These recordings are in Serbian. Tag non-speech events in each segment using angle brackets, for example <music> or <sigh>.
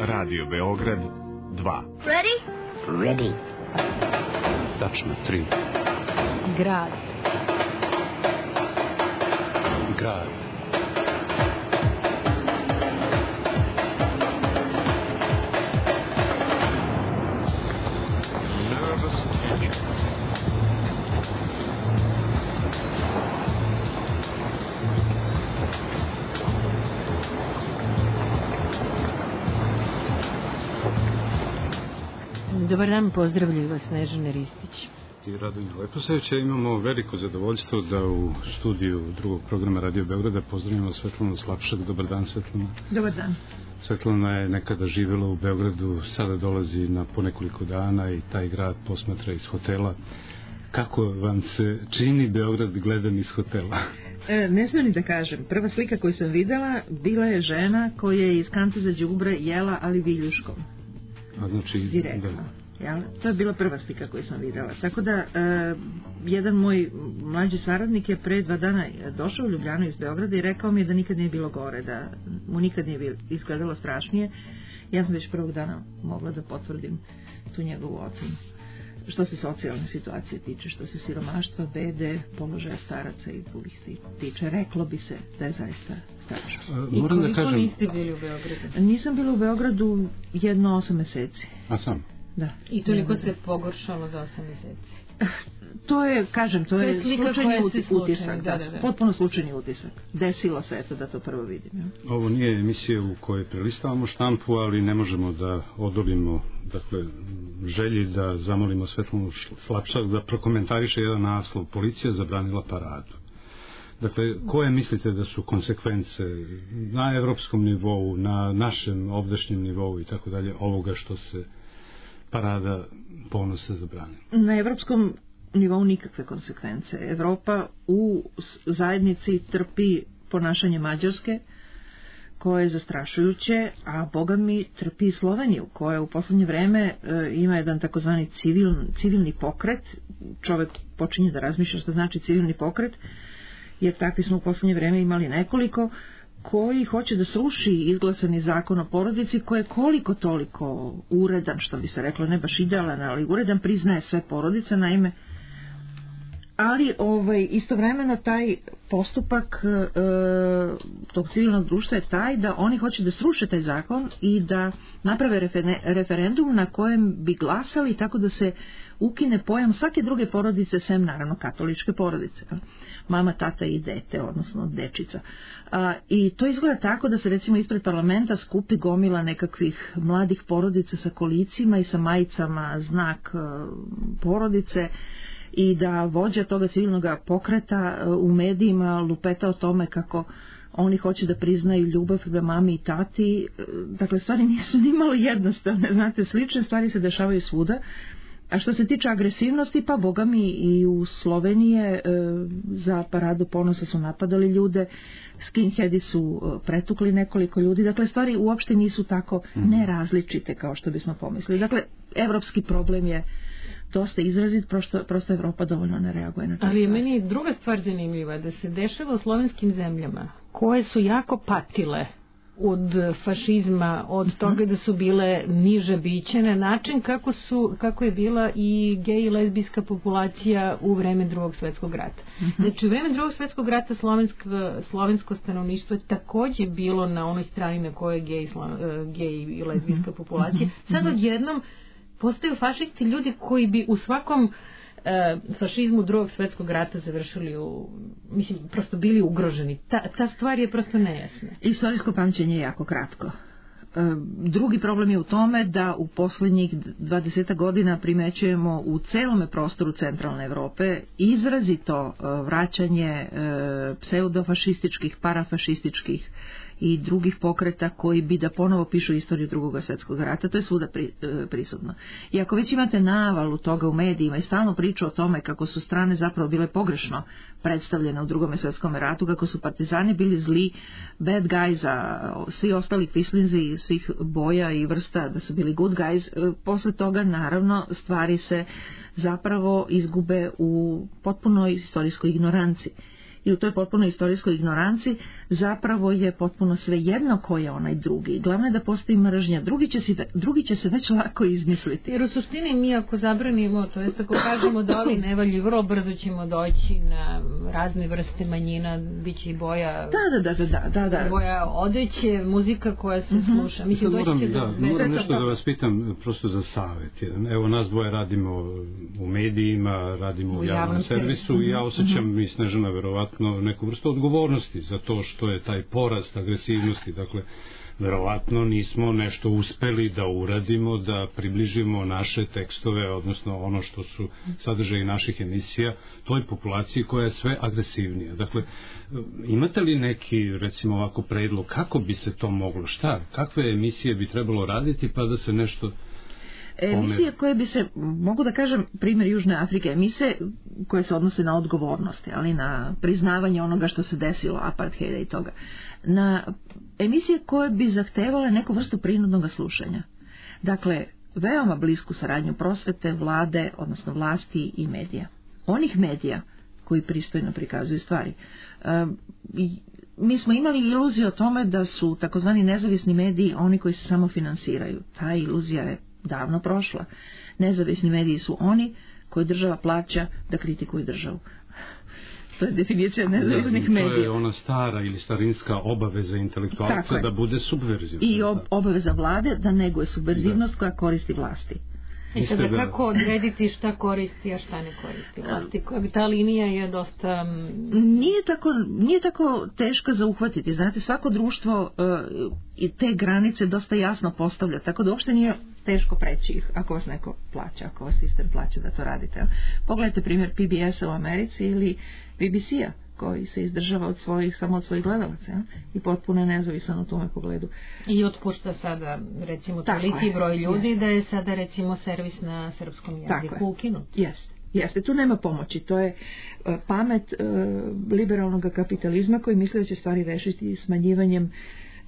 Radio Beograd 2. Ready? Ready. Tačno, tri. Grad. Grad. Dan, pozdravljaju vas Snežana Ristić. I Radovan Leposević, imamo veliko zadovoljstvo da u studiju drugog programa Radio Beograda pozdravimo Svetlanu Slapšak. Dobar dan, Svetlana. Dobar dan. Svetlana je nekada živjela u Beogradu, sada dolazi na ponekoliko dana i taj grad posmatra iz hotela. Kako vam se čini Beograd gledan iz hotela? E, ne smijem ni da kažem. Prva slika koju sam videla bila je žena koja je iz kante za đubre jela, ali viljuškom. A znači, Direktno. Jel? To je bila prva slika koju sam videla. Tako da, e, jedan moj mlađi saradnik je pre dva dana došao u Ljubljanu iz Beograda i rekao mi je da nikad nije bilo gore, da mu nikad nije bilo, izgledalo strašnije. Ja sam već prvog dana mogla da potvrdim tu njegovu ocenu. Što se socijalne situacije tiče, što se siromaštva, bede, položaja staraca i drugih tiče, reklo bi se da je zaista strašno. I moram da koliko kažem, niste bili u Beogradu? Nisam bila u Beogradu jedno osam meseci. a sam, Da. I toliko Da, se pogoršalo za 8 meseci. To je, kažem, to, To je slučajni utisak, da, da, da, da. potpuno slučajni utisak. Desilo se, eto, da to prvo vidim. Ja. ovo nije emisija u kojoj prelistavamo štampu, ali ne možemo da odolimo dakle, želji da zamolimo Svetlanu Slapšak da prokomentariše jedan naslov. Policija zabranila paradu. Dakle, koje mislite da su konsekvence na evropskom nivou, na našem ovdašnjem nivou i tako dalje, ovoga što se parada ponosa zabranila? Na evropskom nivou nikakve konsekvence. Evropa u zajednici trpi ponašanje Mađarske, koje je zastrašujuće, a boga mi trpi i Sloveniju, koja u poslednje vreme e, ima jedan takozvani civil, civilni pokret. Čovek počinje da razmišlja što znači civilni pokret, jer takvi smo u poslednje vreme imali nekoliko, koji hoće da sruši izglasani zakon o porodici koji je koliko toliko uredan, što bi se reklo, ne baš idealan, ali uredan priznaje sve porodice, naime, ali ovaj istovremeno taj postupak e, tog civilnog društva je taj da oni hoće da sruše taj zakon i da naprave referendum na kojem bi glasali tako da se ukine pojam svake druge porodice sem naravno katoličke porodice mama, tata i dete odnosno dečica A, i to izgleda tako da se recimo ispred parlamenta skupi gomila nekakvih mladih porodica sa kolicima i sa majicama znak e, porodice i da vođa toga civilnog pokreta e, u medijima lupeta o tome kako oni hoće da priznaju ljubav prema mami i tati. E, Dakle, stvari nisu ni malo jednostavne. Znate, slične stvari se dešavaju svuda. A što se tiče agresivnosti, pa boga mi i u Slovenije e, za paradu ponosa su napadali ljude, skinheadi su e, pretukli nekoliko ljudi, dakle stvari uopšte nisu tako nerazličite kao što bismo pomislili. Dakle, evropski problem je dosta izrazit, prosto, prosto Evropa dovoljno ne reaguje na to. Ali je meni druga stvar zanimljiva, da se dešava u slovenskim zemljama, koje su jako patile od fašizma, od toga da su bile niže biće na način kako su kako je bila i gej i lezbijska populacija u vreme drugog svetskog rata. Znači u vreme drugog svetskog rata slovensko, slovensko stanovništvo je takođe bilo na onoj strani na kojoj je gej, e, gej i lezbijska populacija. Sad odjednom postaju fašisti ljudi koji bi u svakom e, fašizmu drugog svetskog rata završili u, mislim, prosto bili ugroženi. Ta, ta stvar je prosto nejasna. Istorijsko pamćenje je jako kratko. E, Drugi problem je u tome da u poslednjih 20 godina primećujemo u celome prostoru centralne Evrope izrazito e, vraćanje e, pseudofašističkih, parafašističkih i drugih pokreta koji bi da ponovo pišu istoriju drugog svetskog rata, to je svuda pri, e, prisutno. I ako već imate navalu toga u medijima i stalno priču o tome kako su strane zapravo bile pogrešno predstavljene u drugom svetskom ratu, kako su partizani bili zli, bad guys, a svi ostali kvislinzi svih boja i vrsta da su bili good guys, e, posle toga naravno stvari se zapravo izgube u potpunoj istorijskoj ignoranciji. I u toj potpuno istorijskoj ignoranci zapravo je potpuno sve jedno ko je onaj drugi. Glavno je da postoji mržnja. Drugi će, si, drugi će se već lako izmisliti. Jer u suštini mi ako zabranimo, to jest ako kažemo da ovi ne valju, vrlo brzo ćemo doći na razne vrste manjina, bit će i boja... Da, da, da, da, da, da. Boja odeće, muzika koja se mm -hmm. sluša. Mislim, moram, da, do... moram nešto da vas pitam prosto za savet. jedan. Evo, nas dvoje radimo u medijima, radimo u, U javnom, javnom servisu servisu. i ja osjećam mm -hmm. i Snežana verovatno neku vrstu odgovornosti za to što je taj porast agresivnosti. Dakle, verovatno nismo nešto uspeli da uradimo, da približimo naše tekstove, odnosno ono što su sadržaji naših emisija, toj populaciji koja je sve agresivnija. Dakle, imate li neki, recimo ovako, predlog, kako bi se to moglo, šta, kakve emisije bi trebalo raditi pa da se nešto emisije koje bi se, mogu da kažem primjer Južne Afrike, emisije koje se odnose na odgovornosti, ali na priznavanje onoga što se desilo, apartheida i toga. Na emisije koje bi zahtevale neku vrstu prinudnog slušanja. Dakle, veoma blisku saradnju prosvete, vlade, odnosno vlasti i medija. Onih medija koji pristojno prikazuju stvari. E, mi smo imali iluziju o tome da su takozvani nezavisni mediji oni koji se samo finansiraju. Ta iluzija je davno prošla. Nezavisni mediji su oni koji država plaća da kritikuju državu. <laughs> To je definicija nezavisnih da, medija. To je ona stara ili starinska obaveza intelektualca da bude subverzivna. I ob, obaveza vlade da neguje subverzivnost da. koja koristi vlasti. I sada da... kako odrediti šta koristi, a šta ne koristi vlasti? Koja bi ta linija je dosta... Nije tako, nije tako teško za uhvatiti. Znate, svako društvo uh, i te granice dosta jasno postavlja, tako da uopšte nije teško preći ih ako vas neko plaća, ako vas sistem plaća da to radite. Pogledajte primjer PBS-a u Americi ili BBC-a koji se izdržava od svojih, samo od svojih gledalaca ja? i potpuno je nezavisan u tome pogledu. I otpušta sada recimo toliki broj ljudi jest. da je sada recimo servis na srpskom jeziku ukinut. Jeste. Jeste, tu nema pomoći, to je uh, pamet uh, liberalnog kapitalizma koji misle da će stvari rešiti smanjivanjem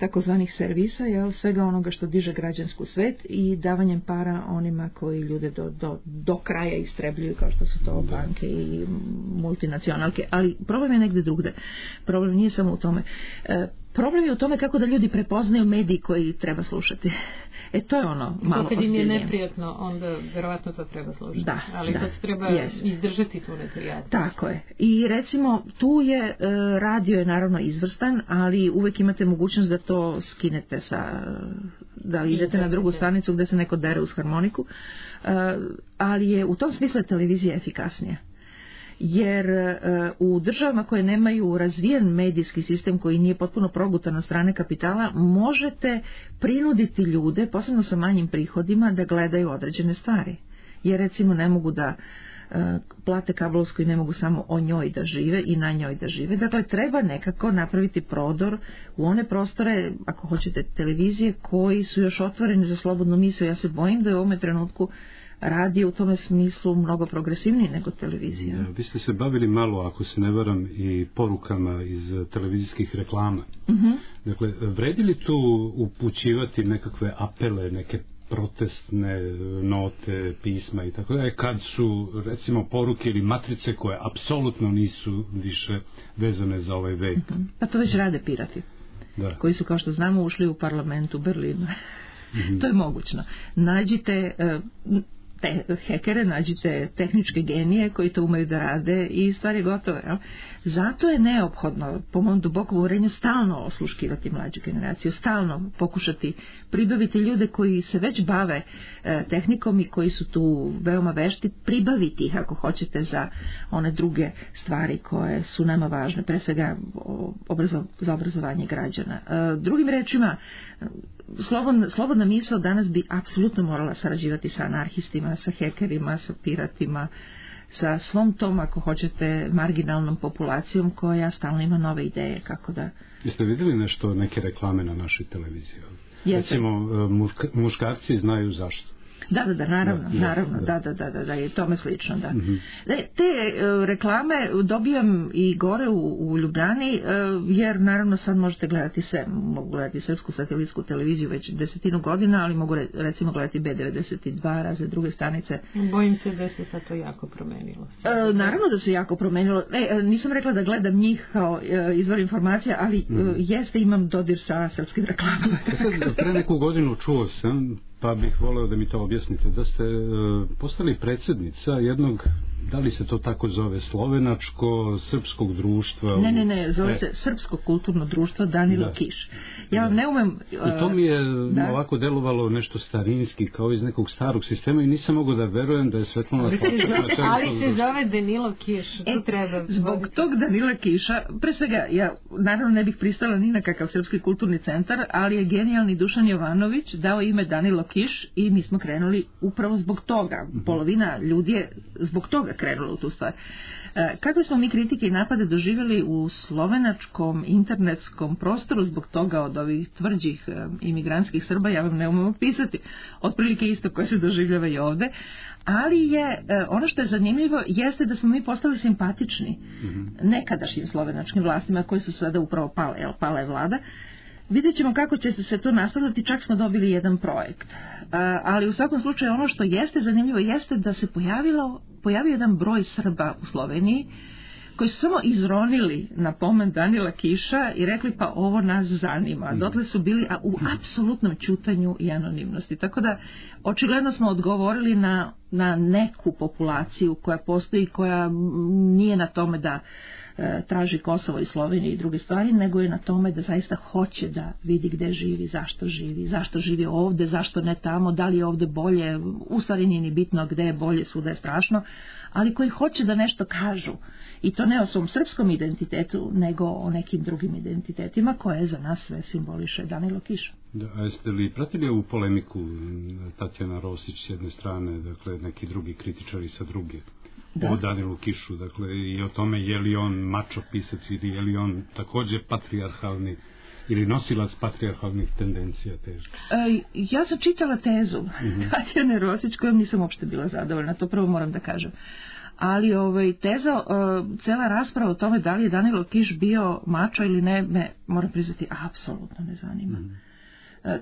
takozvanih servisa, jel, svega onoga što diže građansku svet i davanjem para onima koji ljude do, do, do kraja istrebljuju kao što su to banke i multinacionalke, ali problem je negde drugde. Problem nije samo u tome. E, problem je u tome kako da ljudi prepoznaju mediji koji treba slušati. E to je ono malo Kad im je neprijatno, onda verovatno to treba slušati. Da, Ali da, sad treba yes. izdržati tu neprijatnost. Tako je. I recimo tu je, e, radio je naravno izvrstan, ali uvek imate mogućnost da to skinete sa, da idete na drugu stranicu gde se neko dere uz harmoniku. E, ali je u tom smislu je televizija efikasnija jer u državama koje nemaju razvijen medijski sistem koji nije potpuno progutan na strane kapitala, možete prinuditi ljude, posebno sa manjim prihodima, da gledaju određene stvari. Jer recimo ne mogu da plate kablovsku i ne mogu samo o njoj da žive i na njoj da žive. Dakle, treba nekako napraviti prodor u one prostore, ako hoćete, televizije koji su još otvoreni za slobodnu misiju. Ja se bojim da je u ovome trenutku radi u tome smislu mnogo progresivniji nego televizija. Ja, vi ste se bavili malo, ako se ne varam, i porukama iz televizijskih reklama. Uh -huh. Dakle, vredi li tu upućivati nekakve apele, neke protestne note, pisma i tako da kad su recimo poruke ili matrice koje apsolutno nisu više vezane za ovaj vek. Uh -huh. Pa to već rade pirati. Da. Koji su, kao što znamo, ušli u parlament u Berlinu. Mm -hmm. <laughs> to je mogućno. Nađite uh, te, hekere, nađite tehničke genije koji to umeju da rade i stvari je. Jel? Zato je neophodno, po mom dubokom uverenju, stalno osluškivati mlađu generaciju, stalno pokušati pribaviti ljude koji se već bave e, tehnikom i koji su tu veoma vešti, pribaviti ih ako hoćete za one druge stvari koje su nama važne, pre svega obrazo, za obrazovanje građana. E, drugim rečima, slobodna, slobodna misla danas bi apsolutno morala sarađivati sa anarhistima, sa hekerima, sa piratima, sa svom tom, ako hoćete, marginalnom populacijom koja stalno ima nove ideje kako da... Jeste videli nešto, neke reklame na našoj televiziji? Jeste. Recimo, muškarci znaju zašto. Da, da, da, naravno, Da, naravno, da. da, da, da, da, da, i tome slično, da. Mhm. E, Te e, reklame dobijam i gore u, u Ljubljani, e, jer naravno sad možete gledati sve, mogu gledati srpsku satelitsku televiziju već desetinu godina, ali mogu re- recimo gledati B92, razne druge stanice. Bojim se da se sad to jako promenilo. E, naravno da se jako promenilo. E, nisam rekla da gledam njih kao e, izvor informacija, ali e, jeste imam dodir sa srpskim reklamama. Sad, <laughs> pre neku godinu čuo sam, pa bih voleo da mi to objasnite, da ste e, postali predsjednica jednog, da li se to tako zove, slovenačko, srpskog društva? Ne, ne, ne, zove E, se Srpsko kulturno društvo Danilo Da. Kiš. Ja vam ne umem... I to mi je da. ovako delovalo nešto starinski, kao iz nekog starog sistema i nisam mogao da verujem da je Svetlana Ali se, zove, ali se zove Danilo Kiš, to E, treba. Zbog voditi. tog Danila Kiša, pre svega, ja naravno ne bih pristala ni na kakav srpski kulturni centar, ali je genijalni Dušan Jovanović dao ime Danilo Kiš i mi smo krenuli upravo zbog toga. Polovina ljudi je zbog toga krenula u tu stvar. E, Kakve smo mi kritike i napade doživjeli u slovenačkom internetskom prostoru zbog toga od ovih tvrđih e, imigrantskih Srba, ja vam ne umem opisati. Otprilike isto koje se doživljava i ovde. Ali je, e, ono što je zanimljivo, jeste da smo mi postali simpatični nekadašnjim slovenačkim vlastima koji su sada upravo pale, jel, pala je vlada. Vidjet ćemo kako će se to nastavljati, čak smo dobili jedan projekt. Ali u svakom slučaju ono što jeste zanimljivo jeste da se pojavilo, pojavio jedan broj Srba u Sloveniji koji su samo izronili na pomen Danila Kiša i rekli pa ovo nas zanima. Dotle su bili u <laughs> apsolutnom čutanju i anonimnosti. Tako da očigledno smo odgovorili na, na neku populaciju koja postoji, koja mm, nije na tome da traži Kosovo i Sloveniju i druge stvari, nego je na tome da zaista hoće da vidi gde živi, zašto živi, zašto živi ovde, zašto ne tamo, da li je ovde bolje, u stvari nije ni bitno gde je bolje, svuda je strašno, ali koji hoće da nešto kažu. I to ne o svom srpskom identitetu, nego o nekim drugim identitetima koje za nas sve simboliše Danilo Kiš. Da, a jeste li pratili ovu polemiku Tatjana Rosić s jedne strane, dakle neki drugi kritičari sa druge? Da. O Danilu Kišu, dakle i o tome je li on mačo pisac ili je li on takođe patrijarhalni ili nosilac patrijarhalnih tendencija teže. E, ja sam čitala tezu <laughs> Tatjane Rosić kojom nisam uopšte bila zadovoljna, to prvo moram da kažem. Ali ovaj, teza, e, cela rasprava o tome da li je Danilo Kiš bio mačo ili ne, me, moram priznati, apsolutno ne zanima. E,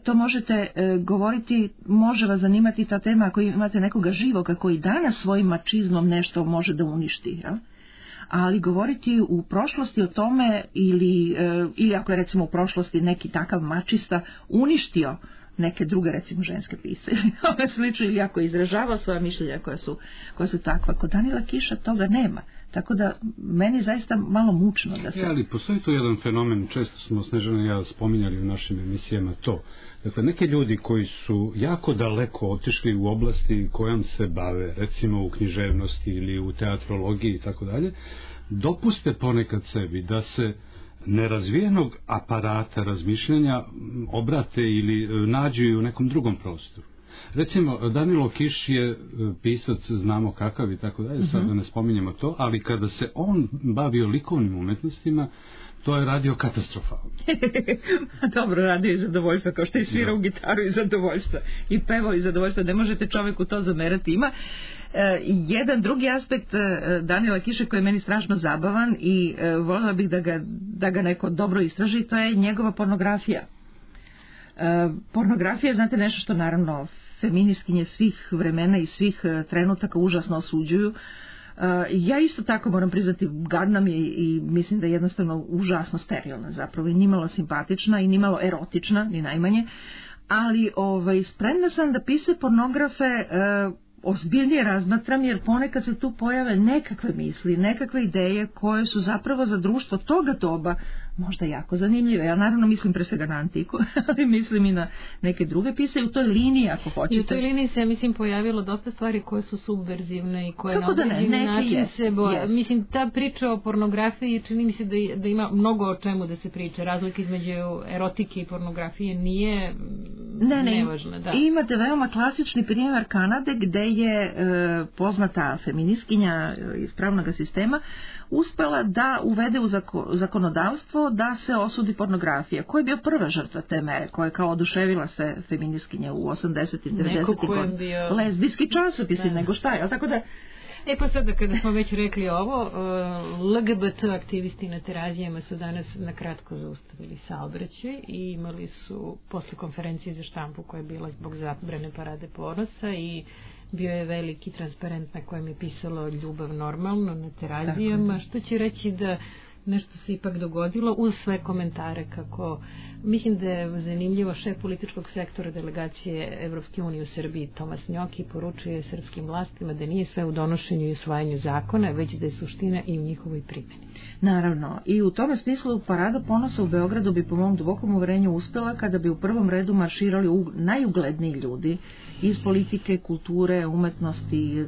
To možete e, govoriti, može vas zanimati ta tema ako imate nekoga živoga koji danas svojim mačizmom nešto može da uništi. Jel? ali govoriti u prošlosti o tome ili, e, ili ako je recimo u prošlosti neki takav mačista uništio neke druge recimo ženske pise ili slično ili ako je izražavao svoja mišljenja koja su, koja su takva. Kod Danila Kiša toga nema. Tako da meni je zaista malo mučno da se... E, ali postoji tu jedan fenomen, često smo Snežana i ja spominjali u našim emisijama to. Dakle, neki ljudi koji su jako daleko otišli u oblasti kojom se bave, recimo u književnosti ili u teatrologiji i tako dalje, dopuste ponekad sebi da se nerazvijenog aparata razmišljanja obrate ili e, nađu u nekom drugom prostoru. Recimo, Danilo Kiš je e, pisac, znamo kakav i tako dalje, sad da ne spominjemo to, ali kada se on bavio likovnim umetnostima, to je radio katastrofalno. <laughs> Dobro radio iz zadovoljstva, kao što je svirao gitaru iz zadovoljstva i pevao iz zadovoljstva. Ne možete čoveku to zamerati. Ima e, jedan drugi aspekt e, Danila Kiše koji je meni strašno zabavan i e, voljela bih da ga, da ga neko dobro istraži, to je njegova pornografija. E, pornografija, znate, nešto što naravno feministkinje svih vremena i svih e, trenutaka užasno osuđuju. E, ja isto tako moram priznati gadna mi je i mislim da je jednostavno užasno sterilna zapravo i nimalo simpatična i nimalo erotična ni najmanje ali ovaj spremna sam da pise pornografe e, ozbiljnije razmatram jer ponekad se tu pojave nekakve misli, nekakve ideje koje su zapravo za društvo toga doba možda jako zanimljive. Ja naravno mislim pre svega na antiku, <laughs> ali mislim i na neke druge pise u toj liniji ako hoćete. I u toj liniji se, mislim, pojavilo dosta stvari koje su subverzivne i koje Kako na da ne, način jest, se boja. jest. Mislim, ta priča o pornografiji čini mi se da, da ima mnogo o čemu da se priča. Razlika između erotike i pornografije nije Ne, ne, nevažna. Da. imate veoma klasični primjer Kanade gde je e, poznata feministkinja e, iz pravnog sistema uspela da uvede u zako- zakonodavstvo da se osudi pornografija. Ko je bio prva žrtva te mere, koja je kao oduševila sve feministkinje u 80. i 90. godina? Bio... Lezbijski časopisi, da. nego šta je, tako da E pa sada kada smo već rekli ovo, uh, LGBT aktivisti na terazijama su danas na kratko zaustavili saobraćaj i imali su posle konferencije za štampu koja je bila zbog zabrane parade ponosa i bio je veliki transparent na kojem je pisalo ljubav normalno na terazijama, što će reći da nešto se ipak dogodilo uz sve komentare kako mislim da je zanimljivo šef političkog sektora delegacije Evropske unije u Srbiji Tomas Njoki poručuje srpskim vlastima da nije sve u donošenju i usvajanju zakona već da je suština i u njihovoj primjeni. Naravno, i u tome smislu parada ponosa u Beogradu bi po mom dubokom uverenju uspela kada bi u prvom redu marširali najugledniji ljudi iz politike, kulture, umetnosti,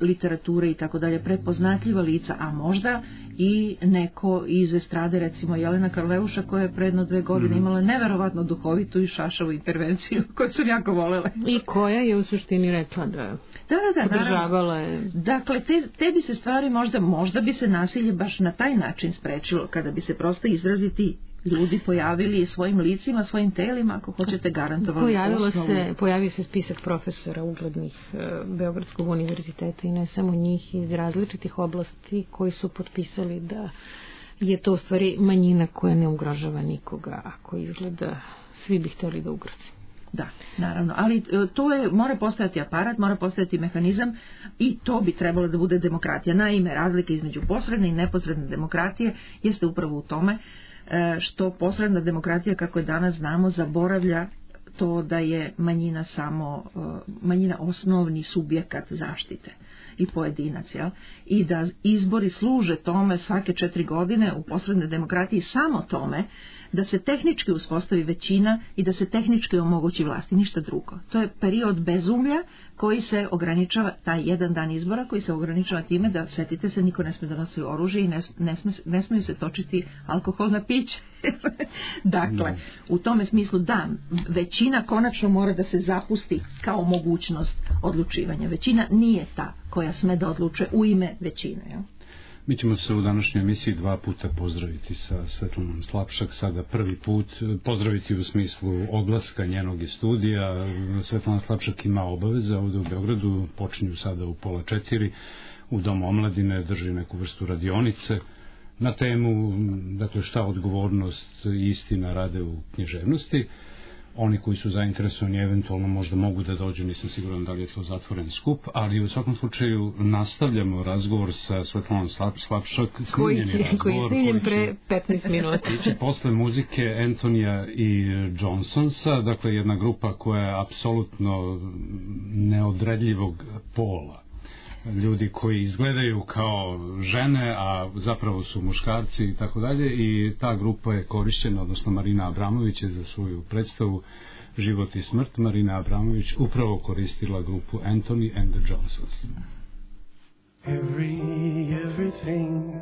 literature i tako dalje, prepoznatljiva lica, a možda i neko iz estrade, recimo Jelena Karleuša koja je predno dve godine. Imala neverovatno duhovitu i šašavu intervenciju <laughs> koju sam jako volela. I koja je u suštini rekla da da, da, da, podržavala je. Dakle, te, te bi se stvari možda, možda bi se nasilje baš na taj način sprečilo, kada bi se prosto izraziti ljudi pojavili svojim licima, svojim telima, ako hoćete garantovali Pojavilo osnovu. se, pojavio se spisak profesora uglednih e, Beogradskog univerziteta i ne samo njih iz različitih oblasti koji su potpisali da je to u stvari manjina koja ne ugrožava nikoga, ako izgleda svi bi hteli da ugrozi. Da, naravno, ali e, to je, mora postojati aparat, mora postojati mehanizam i to bi trebalo da bude demokratija. Naime, razlika između posredne i neposredne demokratije jeste upravo u tome E, što posredna demokratija kako je danas znamo zaboravlja to da je manjina samo e, manjina osnovni subjekat zaštite i pojedinac, jel? I da izbori služe tome svake četiri godine u posrednoj demokratiji samo tome da se tehnički uspostavi većina i da se tehnički omogući vlasti, ništa drugo. To je period bezumlja koji se ograničava, taj jedan dan izbora koji se ograničava time da, setite se, niko ne sme da nosi oružje i ne, ne, sme, ne smeju se točiti alkoholna pića. <laughs> dakle, no. u tome smislu da, većina konačno mora da se zapusti kao mogućnost odlučivanja. Većina nije ta koja sme da odluče u ime većine. Jel? Mi ćemo se u današnjoj emisiji dva puta pozdraviti sa Svetlanom Slapšak, sada prvi put pozdraviti u smislu oglaska njenog studija. Svetlana Slapšak ima obaveze ovde u Beogradu, počinju sada u pola četiri, u Domu omladine drži neku vrstu radionice na temu dakle, šta odgovornost i istina rade u književnosti oni koji su zainteresovani eventualno možda mogu da dođu, nisam siguran da li je to zatvoren skup, ali u svakom slučaju nastavljamo razgovor sa Svetlanom Slap, Slapšak, koji, razgovor, koji je snimljen pre 15 minuta. <laughs> Iće posle muzike Antonija i Johnsonsa, dakle jedna grupa koja je apsolutno neodredljivog pola ljudi koji izgledaju kao žene, a zapravo su muškarci i tako dalje i ta grupa je korišćena, odnosno Marina Abramović je za svoju predstavu Život i smrt, Marina Abramović upravo koristila grupu Anthony and the Johnsons. Every, everything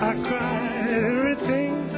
I cried everything. Everything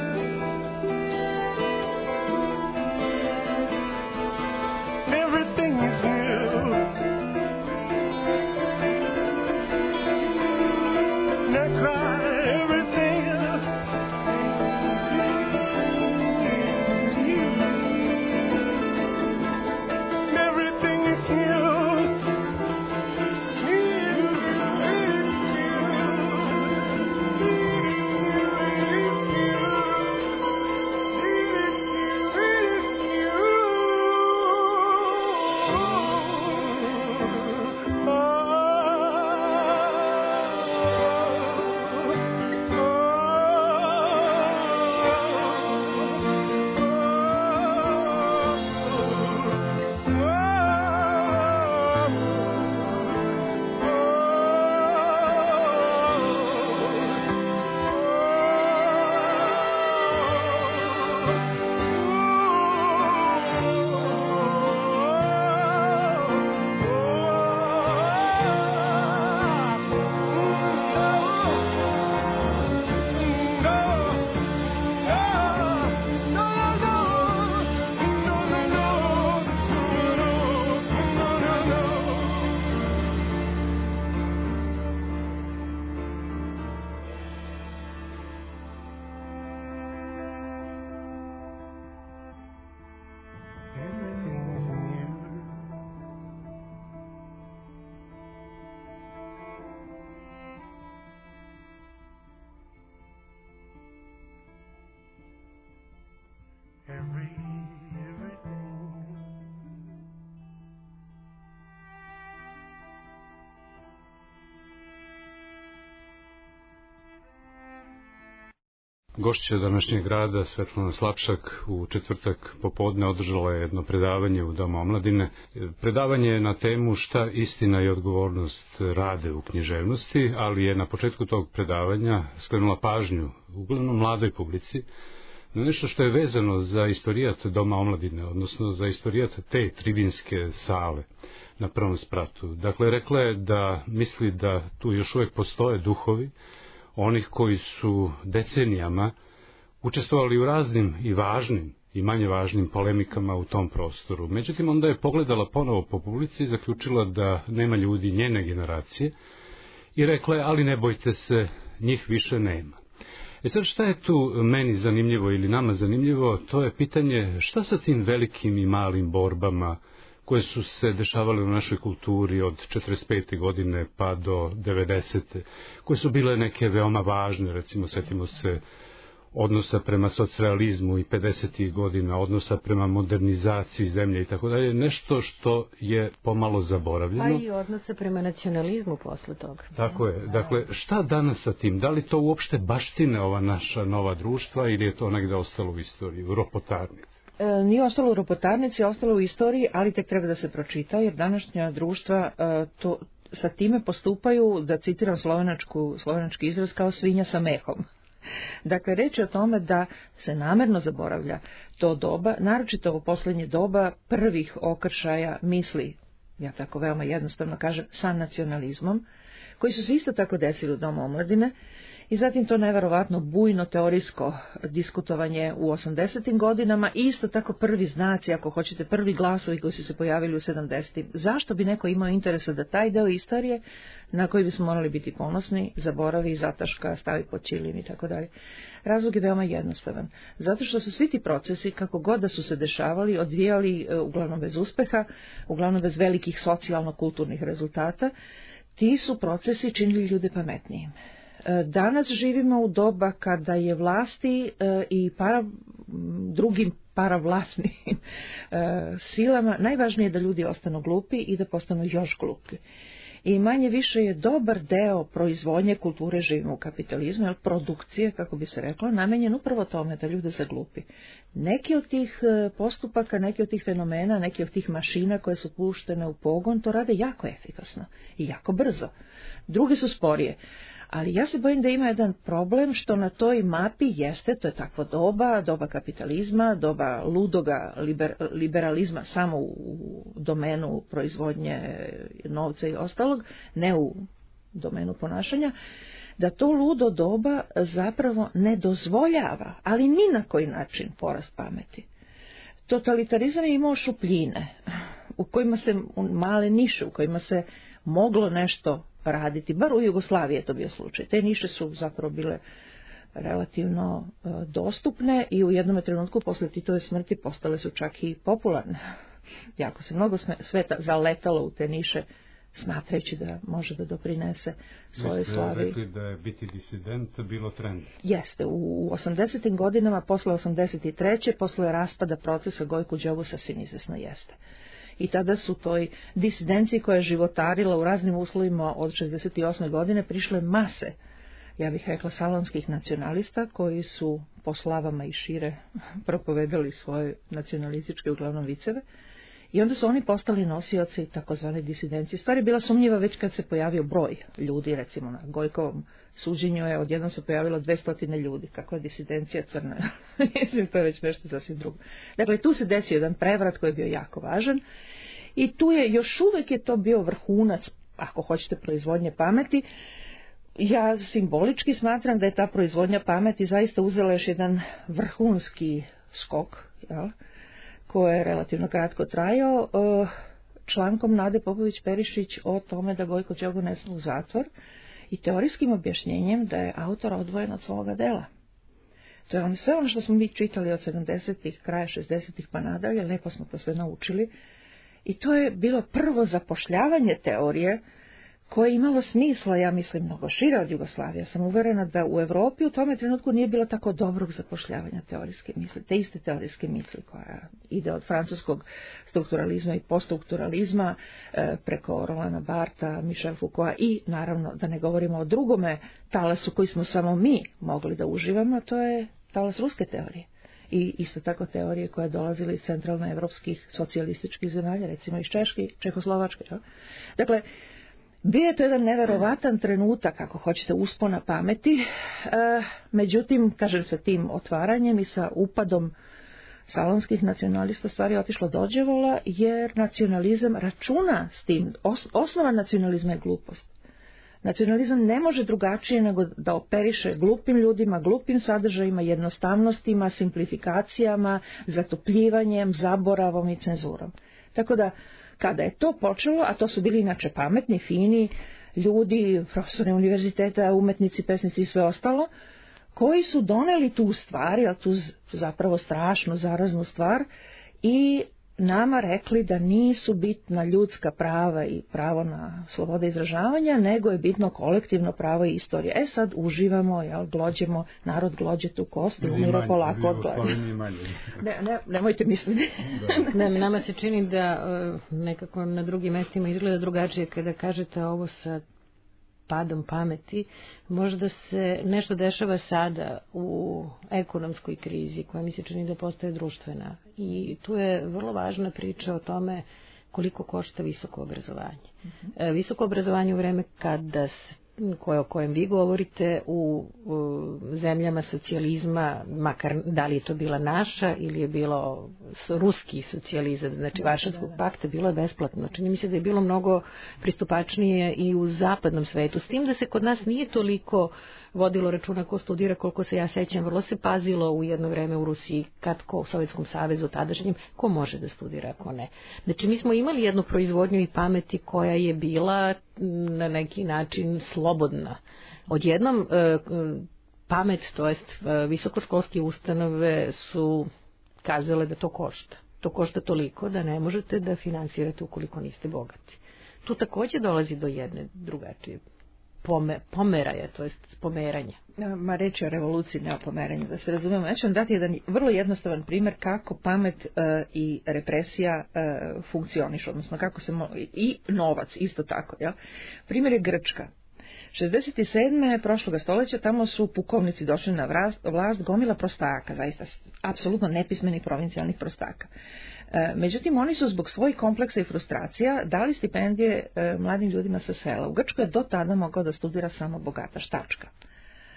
Gošća današnjeg grada Svetlana Slapšak u četvrtak popodne održala je jedno predavanje u Domu omladine. Predavanje je na temu šta istina i odgovornost rade u književnosti, ali je na početku tog predavanja skrenula pažnju uglavnom mladoj publici na nešto što je vezano za istorijat Doma omladine, odnosno za istorijat te tribinske sale na prvom spratu. Dakle, rekla je da misli da tu još uvek postoje duhovi, onih koji su decenijama učestvovali u raznim i važnim i manje važnim polemikama u tom prostoru. Međutim, onda je pogledala ponovo po publici i zaključila da nema ljudi njene generacije i rekla je, ali ne bojte se, njih više nema. E sad šta je tu meni zanimljivo ili nama zanimljivo, to je pitanje šta sa tim velikim i malim borbama koje su se dešavale u našoj kulturi od 45. godine pa do 90. koje su bile neke veoma važne, recimo setimo se odnosa prema socrealizmu i 50. godina, odnosa prema modernizaciji zemlje i tako dalje, nešto što je pomalo zaboravljeno. Pa i odnose prema nacionalizmu posle toga. Tako je. Dakle, šta danas sa tim? Da li to uopšte baštine ova naša nova društva ili je to negde ostalo u istoriji, u ropotarnici? E, nije ostalo u ropotarnici, ostalo u istoriji, ali tek treba da se pročita, jer današnja društva e, to, sa time postupaju, da citiram slovenačku, slovenački izraz, kao svinja sa mehom. Dakle, reč je o tome da se namerno zaboravlja to doba, naročito ovo poslednje doba prvih okršaja misli, ja tako veoma jednostavno kažem, sa nacionalizmom, koji su se isto tako desili u Domu omladine, i zatim to neverovatno bujno teorijsko diskutovanje u 80. godinama i isto tako prvi znaci, ako hoćete, prvi glasovi koji su se pojavili u 70. Zašto bi neko imao interesa da taj deo istorije, na koji bismo morali biti ponosni, zaboravi, zataška, stavi pod čilim i tako dalje. Razlog je veoma jednostavan. Zato što su svi ti procesi, kako god da su se dešavali, odvijali e, uglavnom bez uspeha, uglavnom bez velikih socijalno-kulturnih rezultata, ti su procesi činili ljude pametnijim. Danas živimo u doba kada je vlasti e, i para, drugim paravlasnim e, silama najvažnije je da ljudi ostanu glupi i da postanu još glupi. I manje više je dobar deo proizvodnje kulture živimo u kapitalizmu, jer produkcije, kako bi se reklo, namenjen upravo tome da ljude zaglupi. Neki od tih e, postupaka, neki od tih fenomena, neki od tih mašina koje su puštene u pogon, to rade jako efikasno i jako brzo. Druge su sporije Ali ja se bojim da ima jedan problem što na toj mapi jeste, to je takvo doba, doba kapitalizma, doba ludoga liber, liberalizma samo u domenu proizvodnje novca i ostalog, ne u domenu ponašanja, da to ludo doba zapravo ne dozvoljava, ali ni na koji način porast pameti. Totalitarizam je imao šupljine u kojima se male niše, u kojima se moglo nešto raditi, bar u Jugoslaviji je to bio slučaj. Te niše su zapravo bile relativno e, dostupne i u jednom trenutku posle Titove smrti postale su čak i popularne. <laughs> Jako se mnogo sveta zaletalo u te niše smatrajući da može da doprinese svoje slavi. rekli da je biti disident bilo trend. Jeste, u 80. godinama, posle 83. posle raspada procesa Gojku Đobu sasvim izvesno jeste. I tada su toj disidenciji koja je životarila u raznim uslovima od 68. godine prišle mase ja bih rekla salonskih nacionalista koji su po slavama i šire <laughs> propovedali svoje nacionalističke uglavnom viceve i onda su oni postali nosioci takozvane disidencije. Stvar je bila sumnjiva već kad se pojavio broj ljudi, recimo na Gojkovom suđenju je odjednom se pojavilo 200 ljudi. Kakva je disidencija crna? <laughs> Mislim, to je već nešto sasvim drugo. Dakle, tu se desio jedan prevrat koji je bio jako važan i tu je, još uvek je to bio vrhunac, ako hoćete, proizvodnje pameti. Ja simbolički smatram da je ta proizvodnja pameti zaista uzela još jedan vrhunski skok, jel? koje je relativno kratko trajao, eh, člankom Nade Popović-Perišić o tome da Gojko Đogo nesnu u zatvor i teorijskim objašnjenjem da je autor odvojen od svoga dela. To je on, sve ono što smo mi čitali od 70-ih, kraja 60-ih pa nadalje, lepo smo to sve naučili. I to je bilo prvo zapošljavanje teorije koje je imalo smisla, ja mislim, mnogo šire od Jugoslavije. Sam uverena da u Europi u tome trenutku nije bilo tako dobrog zapošljavanja teorijske misli, te iste teorijske misli koja ide od francuskog strukturalizma i poststrukturalizma e, preko Rolana Barta, Michel Foucault i naravno da ne govorimo o drugome talasu koji smo samo mi mogli da uživamo, to je talas ruske teorije i isto tako teorije koje dolazile iz centralnoevropskih socijalističkih zemalja, recimo iz Češke, Čehoslovačke. Dakle, bio je to jedan neverovatan trenutak, ako hoćete, uspona pameti, e, međutim, kažem sa tim otvaranjem i sa upadom salonskih nacionalista stvari otišlo dođevola, jer nacionalizam računa s tim, os, osnova nacionalizma je glupost. Nacionalizam ne može drugačije nego da operiše glupim ljudima, glupim sadržajima, jednostavnostima, simplifikacijama, zatopljivanjem, zaboravom i cenzurom. Tako da, kada je to počelo, a to su bili inače pametni, fini ljudi, profesori univerziteta, umetnici, pesnici i sve ostalo, koji su doneli tu stvar, jel tu zapravo strašnu, zaraznu stvar, i nama rekli da nisu bitna ljudska prava i pravo na slobode izražavanja, nego je bitno kolektivno pravo i istorija. E sad uživamo, jel, glođemo, narod glođe tu kost i umire polako od. <laughs> Ne, ne, nemojte misliti. Da. <laughs> ne, nama se čini da uh, nekako na drugim mestima izgleda drugačije kada kažete ovo sa padom pameti, možda se nešto dešava sada u ekonomskoj krizi koja mi se čini da postaje društvena i tu je vrlo važna priča o tome koliko košta visoko obrazovanje. Uh mhm. -huh. Visoko obrazovanje u vreme kada koje, o kojem vi govorite u, u zemljama socijalizma, makar da li je to bila naša ili je bilo ruski socijalizam, znači da, Varšavskog da, da. pakta, bilo je besplatno. Čini mi se da je bilo mnogo pristupačnije i u zapadnom svetu, s tim da se kod nas nije toliko uh, vodilo računa ko studira, koliko se ja sećam, vrlo se pazilo u jedno vreme u Rusiji, kad ko u Sovjetskom savezu tadašnjem, ko može da studira, ako ne. Znači, mi smo imali jednu proizvodnju i pameti koja je bila na neki način slobodna. Odjednom, e, pamet, to jest e, visokoškolske ustanove su kazale da to košta. To košta toliko da ne možete da finansirate ukoliko niste bogati. Tu takođe dolazi do jedne drugačije pome, pomeraja, to jest pomeranja. Ma reći o revoluciji, ne o pomeranju, da se razumemo. Ja ću vam dati jedan vrlo jednostavan primjer kako pamet uh, i represija uh, funkcioniš, odnosno kako se mo i novac isto tako. Jel? Primjer je Grčka. 67. prošloga stoljeća tamo su pukovnici došli na vlast, vlast gomila prostaka, zaista apsolutno nepismenih provincijalnih prostaka. E, Međutim, oni su zbog svojih kompleksa i frustracija dali stipendije e, mladim ljudima sa sela. U Grčkoj je do tada mogao da studira samo bogata štačka.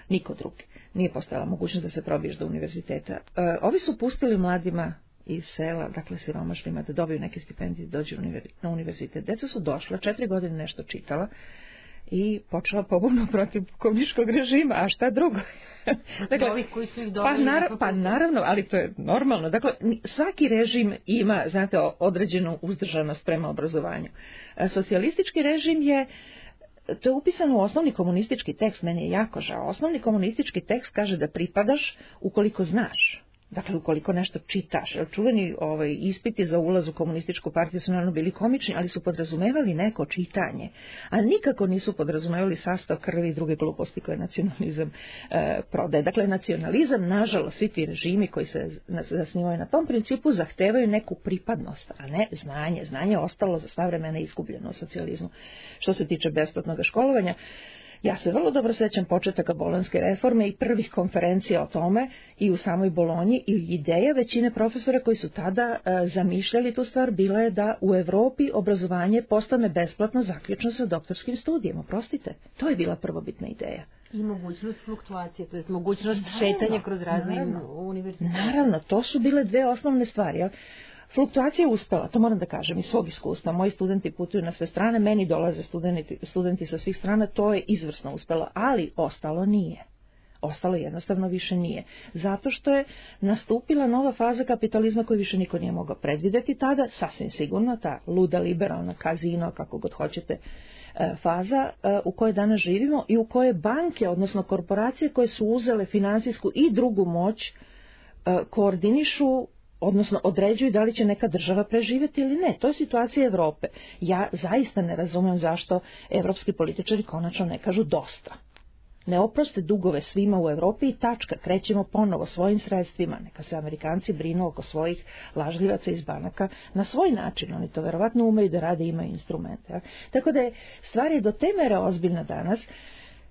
Niko drugi. Nije postojala mogućnost da se probiješ do univerziteta. E, Ovi su pustili mladima iz sela, dakle siromašnima, da dobiju neke stipendije, dođu na univerzitet. Deca su došla, četiri godine nešto čitala i počela pobunu <laughs> protiv komunističkog režima, a šta drugo? Protiv ovih koji su ih pa, doveli na nar- pa naravno, ali to je normalno. Dakle, svaki režim ima, znate, određenu uzdržanost prema obrazovanju. E, Socijalistički režim je to je upisano u osnovni komunistički tekst, meni je jako žao. Osnovni komunistički tekst kaže da pripadaš ukoliko znaš. Dakle, ukoliko nešto čitaš. Čuveni ovaj, ispiti za ulaz u komunističku partiju su naravno bili komični, ali su podrazumevali neko čitanje. A nikako nisu podrazumevali sastav krvi i druge gluposti koje nacionalizam e, prodaje. Dakle, nacionalizam, nažalost, svi ti režimi koji se zasnivaju na tom principu zahtevaju neku pripadnost, a ne znanje. Znanje je ostalo za sva vremena izgubljeno u socijalizmu. Što se tiče besplatnog školovanja, ja se vrlo dobro sećam početaka bolonske reforme i prvih konferencija o tome i u samoj Bolonji i ideja većine profesora koji su tada e, zamišljali tu stvar bila je da u Evropi obrazovanje postane besplatno zaključno sa doktorskim studijem. Oprostite, to je bila prvobitna ideja. I mogućnost fluktuacije, to je mogućnost šetanja kroz razne univerzitete. Naravno, to su bile dve osnovne stvari. Jel? Fluktuacija je uspela, to moram da kažem iz svog iskustva. Moji studenti putuju na sve strane, meni dolaze studenti, studenti sa svih strana, to je izvrsno uspelo, ali ostalo nije. Ostalo jednostavno više nije. Zato što je nastupila nova faza kapitalizma koju više niko nije mogao predvideti tada, sasvim sigurno, ta luda liberalna kazino, kako god hoćete, e, faza e, u kojoj danas živimo i u kojoj banke, odnosno korporacije koje su uzele finansijsku i drugu moć, e, koordinišu odnosno određuju da li će neka država preživjeti ili ne. To je situacija Evrope. Ja zaista ne razumem zašto evropski političari konačno ne kažu dosta. Ne oproste dugove svima u Evropi i tačka, krećemo ponovo svojim sredstvima. Neka se Amerikanci brinu oko svojih lažljivaca iz banaka na svoj način. Oni to verovatno umeju da rade imaju instrumente. Tako da je stvar je do te mere ozbiljna danas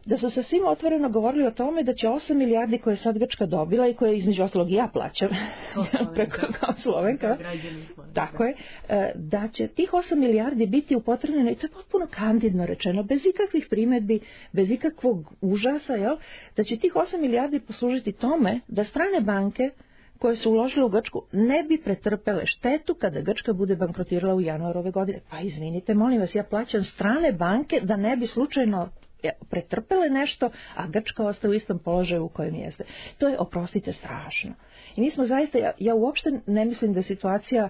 da su sa svima otvoreno govorili o tome da će 8 milijardi koje je sad Grčka dobila i koje između ostalog i ja plaćam <laughs> preko kao Slovenka, Kao Slovenka. tako je, e, da će tih 8 milijardi biti upotrebljeno i to je potpuno kandidno rečeno, bez ikakvih primjedbi, bez ikakvog užasa, jel? da će tih 8 milijardi poslužiti tome da strane banke koje su uložile u Grčku ne bi pretrpele štetu kada Grčka bude bankrotirala u januaru ove godine. Pa izvinite, molim vas, ja plaćam strane banke da ne bi slučajno pretrpele nešto, a Grčka ostaje u istom položaju u kojem jeste. To je, oprostite, strašno. I mi smo zaista, ja, ja uopšte ne mislim da je situacija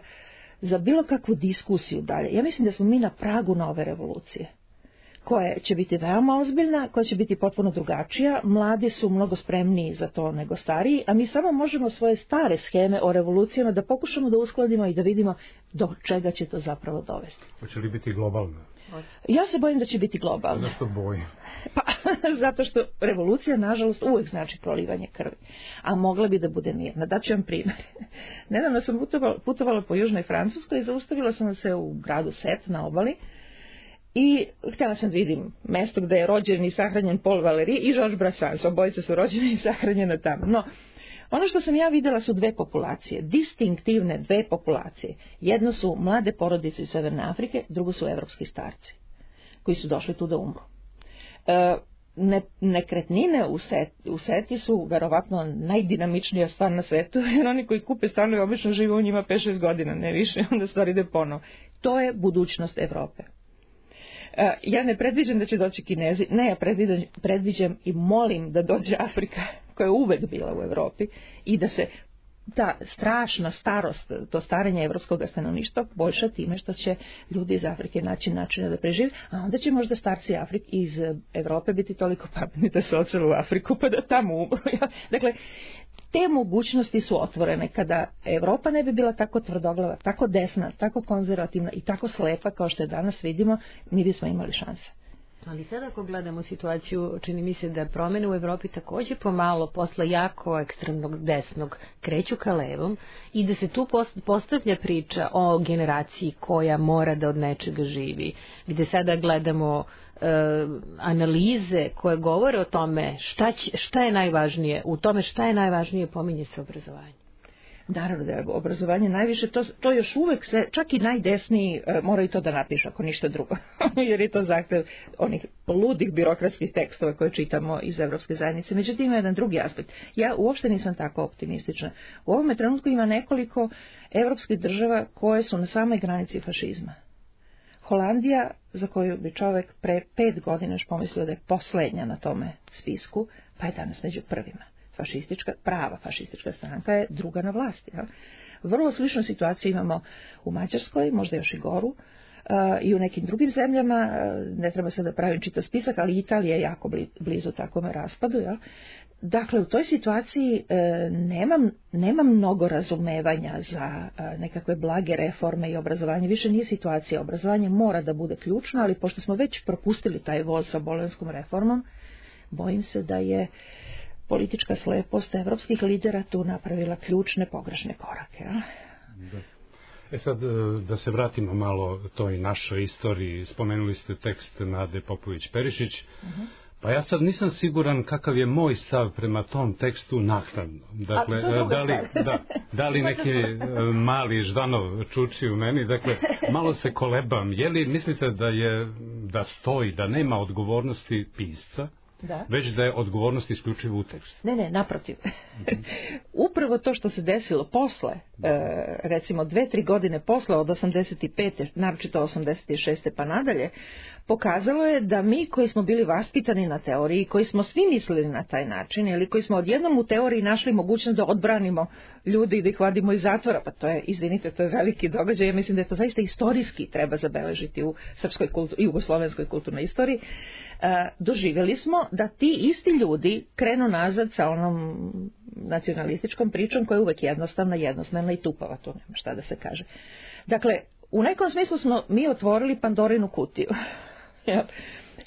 za bilo kakvu diskusiju dalje. Ja mislim da smo mi na pragu nove revolucije koja će biti veoma ozbiljna, koja će biti potpuno drugačija. Mladi su mnogo spremniji za to nego stariji, a mi samo možemo svoje stare scheme o revolucijama da pokušamo da uskladimo i da vidimo do čega će to zapravo dovesti. Hoće li biti globalno? Ja se bojim da će biti globalno. Zašto boji? Pa, <laughs> zato što revolucija, nažalost, uvek znači prolivanje krvi. A mogla bi da bude mirna. Daću vam primjer. <laughs> Nedavno sam putovala, putovala po Južnoj Francuskoj i zaustavila sam se u gradu Set na obali i htjela sam da vidim mesto gde je rođen i sahranjen Paul Valéry i Georges Brassens. Obojice su rođene i sahranjene tamo. No, ono što sam ja videla su dve populacije, distinktivne dve populacije. Jedno su mlade porodice iz Severne Afrike, drugo su evropski starci koji su došli tu da umru. E, ne, nekretnine u, set, u seti su verovatno najdinamičnija stvar na svetu, <laughs> jer oni koji kupe stanove obično žive u njima 5-6 godina, ne više, <laughs> onda stvar ide ponovo. To je budućnost Evrope. E, ja ne predviđam da će doći Kinezi, ne, ja predviđam, predviđam i molim da dođe Afrika, koja je uvek bila u Evropi, i da se ta strašna starost, to starenje evropskog stanovništva poboljša time što će ljudi iz Afrike naći načina da prežive, a onda će možda starci Afrik iz Evrope biti toliko pametni da se odselu u Afriku pa da tamo umru. <laughs> dakle, te mogućnosti su otvorene kada Evropa ne bi bila tako tvrdoglava, tako desna, tako konzervativna i tako slepa kao što je danas vidimo, mi bismo imali šanse. Ali sada ako gledamo situaciju, čini mi se da promene u Evropi takođe pomalo posle jako ekstremnog desnog kreću ka levom i da se tu postavlja priča o generaciji koja mora da od nečega živi, gde sada gledamo e, analize koje govore o tome šta, će, šta je najvažnije, u tome šta je najvažnije pominje se obrazovanje. Naravno da je obrazovanje najviše, to, to još uvek se, čak i najdesniji e, moraju to da napišu, ako ništa drugo, <laughs> jer je to zahtev onih ludih birokratskih tekstova koje čitamo iz Evropske zajednice. Međutim, ima jedan drugi aspekt. Ja uopšte nisam tako optimistična. U ovome trenutku ima nekoliko evropskih država koje su na samoj granici fašizma. Holandija, za koju bi čovek pre pet godina još pomislio da je poslednja na tome spisku, pa je danas među prvima fašistička, prava fašistička stranka je druga na vlasti. Ja? Vrlo sličnu situaciju imamo u Mađarskoj, možda još i goru, uh, i u nekim drugim zemljama, uh, ne treba sad da pravim čito spisak, ali Italija je jako blizu takvome raspadu. Ja? Dakle, u toj situaciji e, nemam, nemam mnogo razumevanja za nekakve blage reforme i obrazovanje. Više nije situacija. Obrazovanje mora da bude ključno, ali pošto smo već propustili taj voz sa bolonskom reformom, bojim se da je politička slepost evropskih lidera tu napravila ključne pogrešne korake. Da. E sad, e, da se vratimo malo toj našoj istoriji, spomenuli ste tekst Nade Popović-Perišić, uh mhm. -huh. Pa ja sad nisam siguran kakav je moj stav prema tom tekstu naknadno. Dakle, da, li, da, da li neki e, mali Ždanov čuči u meni, dakle, malo se kolebam. Je li mislite da je, da stoji, da nema odgovornosti pisca, da. već da je odgovornost isključivo u tekstu. Ne, ne, naprotiv. <laughs> Upravo to što se desilo posle, e, recimo dve, tri godine posle od 85. naročito 86. pa nadalje, pokazalo je da mi koji smo bili vaspitani na teoriji, koji smo svi mislili na taj način, ili koji smo odjednom u teoriji našli mogućnost da odbranimo ljudi i da ih vadimo iz zatvora, pa to je, izvinite, to je veliki događaj, ja mislim da je to zaista istorijski treba zabeležiti u srpskoj kultu, jugoslovenskoj kulturnoj istoriji, e, doživjeli smo da ti isti ljudi krenu nazad sa onom nacionalističkom pričom koja je uvek jednostavna, jednosmerna i tupava, to nema šta da se kaže. Dakle, u nekom smislu smo mi otvorili Pandorinu kutiju.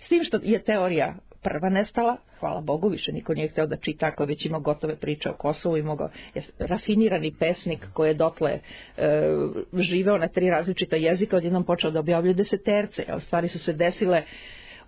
S tim što je teorija prva nestala, hvala Bogu, više niko nije hteo da čita ako već ima gotove priče o Kosovu i mogao, je rafinirani pesnik koji je dotle e, živeo na tri različita jezika, odjednom počeo da objavljuje deseterce, jel, stvari su se desile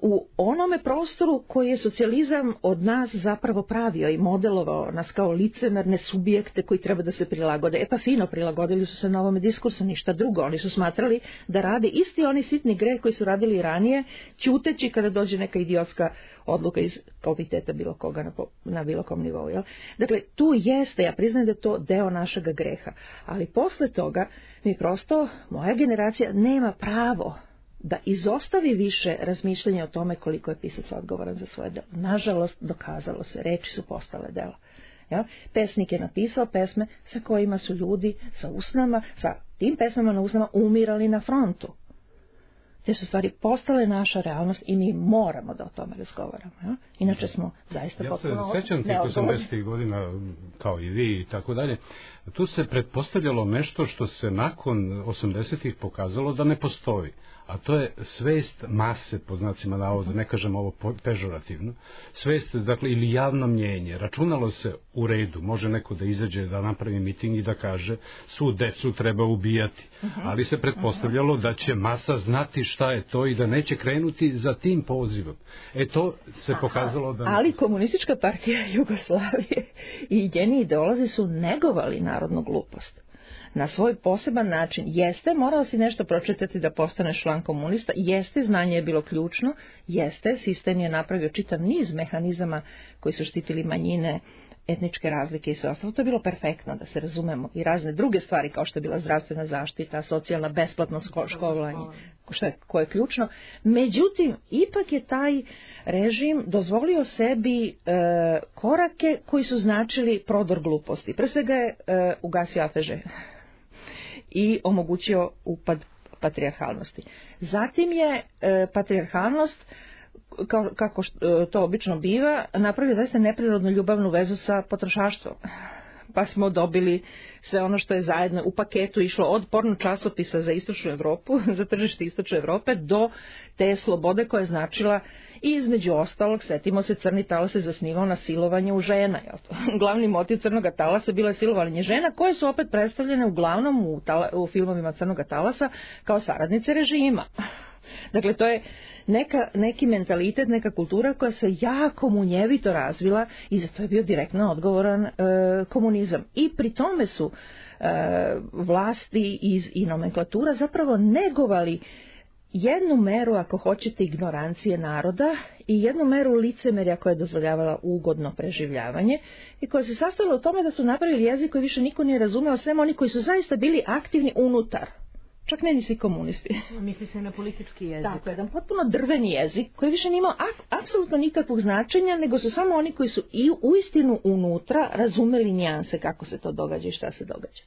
u onome prostoru koji je socijalizam od nas zapravo pravio i modelovao nas kao licemerne subjekte koji treba da se prilagode. E pa fino prilagodili su se novome diskursu, ništa drugo. Oni su smatrali da rade isti oni sitni greh koji su radili ranije, ćuteći kada dođe neka idiotska odluka iz komiteta bilo koga na, na bilo kom nivou. Jel? Dakle, tu jeste, ja priznajem da je to deo našega greha, ali posle toga mi prosto, moja generacija nema pravo da izostavi više razmišljanja o tome koliko je pisac odgovoran za svoje delo. Nažalost, dokazalo se, reči su postale dela. Ja? Pesnik je napisao pesme sa kojima su ljudi sa usnama, sa tim pesmama na usnama umirali na frontu. Te su stvari postale naša realnost i mi moramo da o tome razgovaramo. Ja? Inače smo zaista ja potpuno... Ja se sećam tih 80. godina, kao i vi i tako dalje, tu se pretpostavljalo nešto što se nakon 80. pokazalo da ne postoji a to je svest mase, po znacima navoda, ne kažem ovo pežorativno, svest, dakle, ili javno mnjenje. Računalo se u redu, može neko da izađe da napravi miting i da kaže svu decu treba ubijati, mhm. ali se pretpostavljalo da će masa znati šta je to i da neće krenuti za tim pozivom. E to se pokazalo da... Ali komunistička partija <laughs> Jugoslavije i njeni ideolozi su negovali narodnu glupost na svoj poseban način. Jeste, morao si nešto pročitati da postaneš član komunista, jeste, znanje je bilo ključno, jeste, sistem je napravio čitav niz mehanizama koji su štitili manjine, etničke razlike i sve ostalo. To je bilo perfektno, da se razumemo. I razne druge stvari, kao što je bila zdravstvena zaštita, socijalna besplatnost školovanje, što je, koje je ključno. Međutim, ipak je taj režim dozvolio sebi e, korake koji su značili prodor gluposti. Pre svega je e, ugasio afeže i omogućio upad patrijarhalnosti. Zatim je e, patrijarhalnost kao, kako e, to obično biva, napravio zaista neprirodnu ljubavnu vezu sa potrošaštvom. Pa smo dobili sve ono što je zajedno u paketu išlo od porno časopisa za istočnu Evropu, <laughs> za tržište istočne Evrope, do te slobode koja je značila i između ostalog, setimo se, crni talas se zasnivao na silovanju žena. Jel? <laughs> Glavni motiv crnog talasa bilo je silovanje žena koje su opet predstavljene uglavnom u, tala, u filmovima crnog talasa kao saradnice režima. Dakle, to je neka, neki mentalitet, neka kultura koja se jako munjevito razvila i za to je bio direktno odgovoran e, komunizam. I pri tome su e, vlasti iz, i nomenklatura zapravo negovali jednu meru, ako hoćete, ignorancije naroda i jednu meru licemerja koja je dozvoljavala ugodno preživljavanje i koja se sastavila u tome da su napravili jezik koji više niko nije razumeo, sve oni koji su zaista bili aktivni unutar čak ne ni svi komunisti. <laughs> Misli se na politički jezik. Tako, jedan potpuno drveni jezik koji više nije imao apsolutno nikakvog značenja, nego su samo oni koji su i u istinu unutra razumeli nijanse kako se to događa i šta se događa.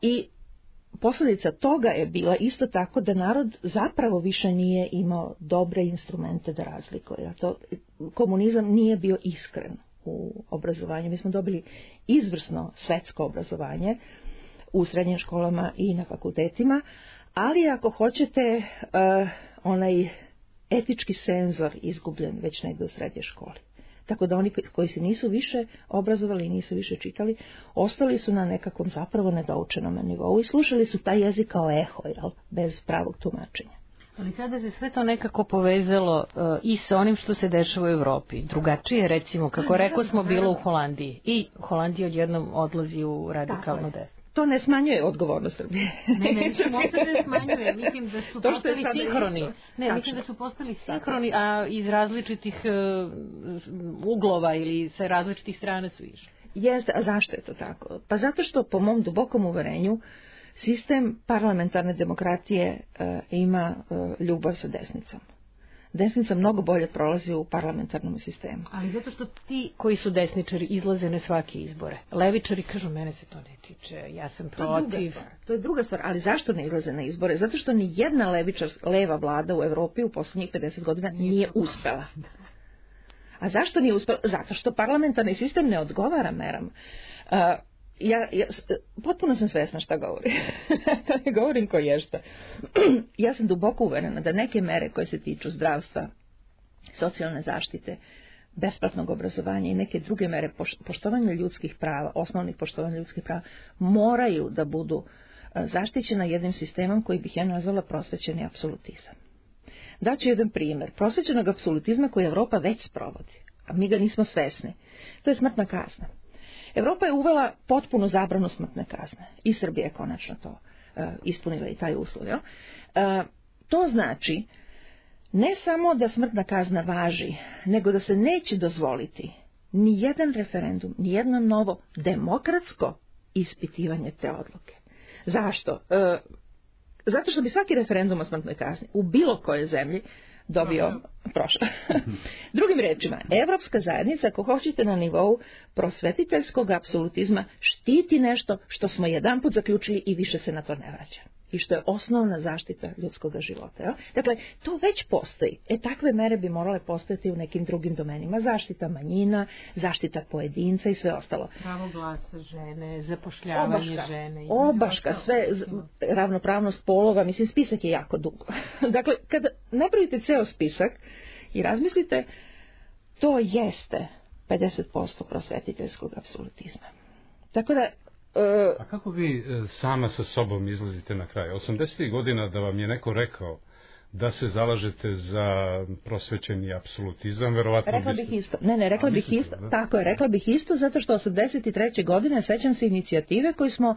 I posljedica toga je bila isto tako da narod zapravo više nije imao dobre instrumente da razlikuje. To, komunizam nije bio iskren u obrazovanju. Mi smo dobili izvrsno svetsko obrazovanje, u srednjim školama i na fakultetima, ali ako hoćete uh, onaj etički senzor izgubljen već negde u srednje školi. Tako da oni koji se nisu više obrazovali i nisu više čitali, ostali su na nekakvom zapravo nedoučenom nivou i slušali su taj jezik kao eho, jel, bez pravog tumačenja. Ali sada se sve to nekako povezalo uh, i sa onim što se dešava u Evropi. Drugačije, recimo, kako rekao smo, bilo u Holandiji. I Holandija odjednom odlazi u radikalno desno to ne smanjuje odgovornost Srbije. Ne, ne, mislim uopšte ne smanjuje, mislim da su postali sinhroni. Ne, Tačno. mislim da su postali sinhroni, a iz različitih uh, uglova ili sa različitih strana su išli. Jeste, a zašto je to tako? Pa zato što po mom dubokom uverenju sistem parlamentarne demokratije uh, ima uh, ljubav sa desnicom desnica mnogo bolje prolazi u parlamentarnom sistemu. Ali zato što ti koji su desničari izlaze na svake izbore. Levičari kažu mene se to ne tiče, ja sam protiv. To je, to je druga stvar, ali zašto ne izlaze na izbore? Zato što ni jedna levičar, leva vlada u Evropi u poslednjih 50 godina nije, uspela. A zašto nije uspela? Zato što parlamentarni sistem ne odgovara meram. Uh, ja, ja potpuno sam svesna šta govorim. <laughs> ne govorim ko je šta. <clears throat> ja sam duboko uverena da neke mere koje se tiču zdravstva, socijalne zaštite, besplatnog obrazovanja i neke druge mere poštovanja ljudskih prava, osnovnih poštovanja ljudskih prava, moraju da budu e, zaštićena jednim sistemom koji bih ja nazvala prosvećeni apsolutizam. Daću jedan primjer. Prosvećenog apsolutizma koji Evropa već sprovodi, a mi ga nismo svesni. To je smrtna kazna. Evropa je uvela potpuno zabranu smrtne kazne i Srbija je konačno to uh, ispunila i taj uslov. Uh, to znači ne samo da smrtna kazna važi, nego da se neće dozvoliti ni jedan referendum, ni jedno novo demokratsko ispitivanje te odluke. Zašto? Uh, zato što bi svaki referendum o smrtnoj kazni u bilo kojoj zemlji dobio prošlo. <laughs> Drugim rečima, Evropska zajednica, ako hoćete na nivou prosvetiteljskog apsolutizma, štiti nešto što smo jedan put zaključili i više se na to ne vraća i što je osnovna zaštita ljudskog života. Ja? Dakle, to već postoji. E, takve mere bi morale postojati u nekim drugim domenima. Zaštita manjina, zaštita pojedinca i sve ostalo. Pravo glasa žene, zapošljavanje obaška, žene. Obaška, sve, ravnopravnost polova, mislim, spisak je jako dugo. <laughs> dakle, kada napravite ceo spisak i razmislite, to jeste 50% prosvetiteljskog apsolutizma. Tako da A kako vi e, sama sa sobom izlazite na kraj? 80. godina da vam je neko rekao da se zalažete za prosvećeni apsolutizam, verovatno Rekla bih isto. Ne, ne, rekla bih isto. Da? Tako je, rekla bih isto zato što 83. godine sećam se inicijative koju smo